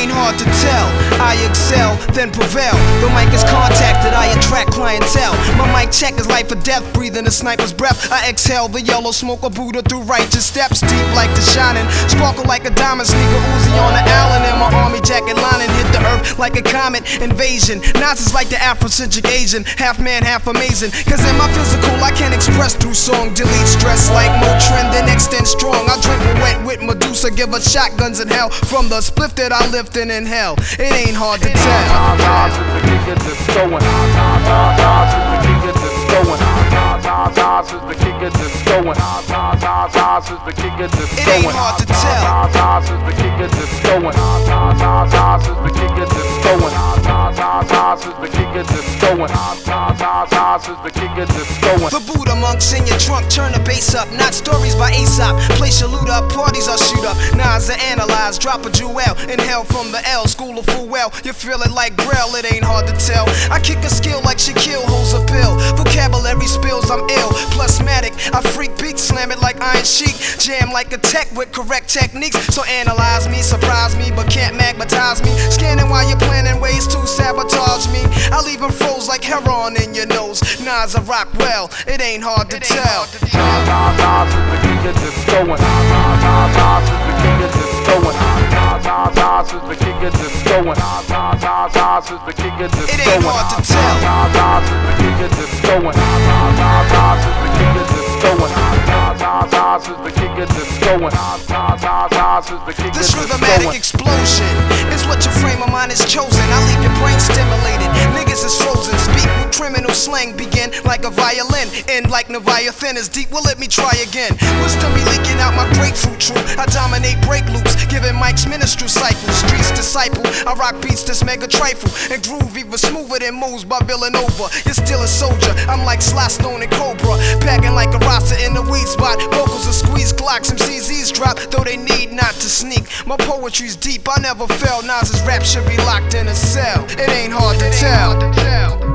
ain't hard to tell. I excel, then prevail. The mic is contacted, I attract clientele. My mic check is life or death, breathing a sniper's breath. I exhale the yellow smoke of Buddha through righteous steps, deep like the shining. Sparkle like a diamond, sneaker Uzi on the like a comet invasion. Nas is like the Afrocentric Asian, half man, half amazing. Cause in my physical, I can't express through song, delete stress like Motrin, then extend strong. I drink wet with Medusa, give us shotguns in hell from the spliff that I lift and inhale. It ain't hard to tell. The king of discoing. Nas is the king of discoing. Nas is the king of discoing. Nas is the king of discoing. It ain't hard to tell. Nas is the of discoing. Nas is the king of. The Buddha monks in your trunk, turn the bass up. Not stories by Aesop. Place your loot up, parties I'll shoot up. Nas are analyze, drop a jewel. Inhale from the L, school of full well. You feel it like Grail, it ain't hard to tell. I kick a skill like Shaquille holds a pill. Vocabulary spills, I'm ill. Plusmatic, I freak beat, slam it like Iron Sheik. Jam like a tech with correct techniques. So analyze me, surprise me, but can't magnetize me. Scanning while you're planning ways to sabotage me. I'll even froze like heroin in your nose. Nas, I rock well, it ain't hard to tell. Nas is the king of discoing. Nas is the king of discoing. Nas is the king of discoing. Nas is the king of discoing. It ain't hard to tell. Nas is the king of discoing. Nas is the king of discoing. Nas is the king of discoing. Nas is the king of This rhythmatic explosion is what your frame of mind is chosen. I leave your brain stimulated. Slang. Begin like a violin. End like Leviathan is deep. Well, let me try again. Wisdom be leaking out my grapefruit true. I dominate break loops. Giving Mike's ministry cycle. Streets disciple. I rock beats that's mega trifle. And groove even smoother than moves by Villanova. You're still a soldier. I'm like Sly Stone and Cobra. Packing like a roster in the weed spot. Vocals are squeeze Glocks. MCs eavesdrop. Though they need not to sneak. My poetry's deep. I never fail. Nas's rap should be locked in a cell. It ain't hard to tell.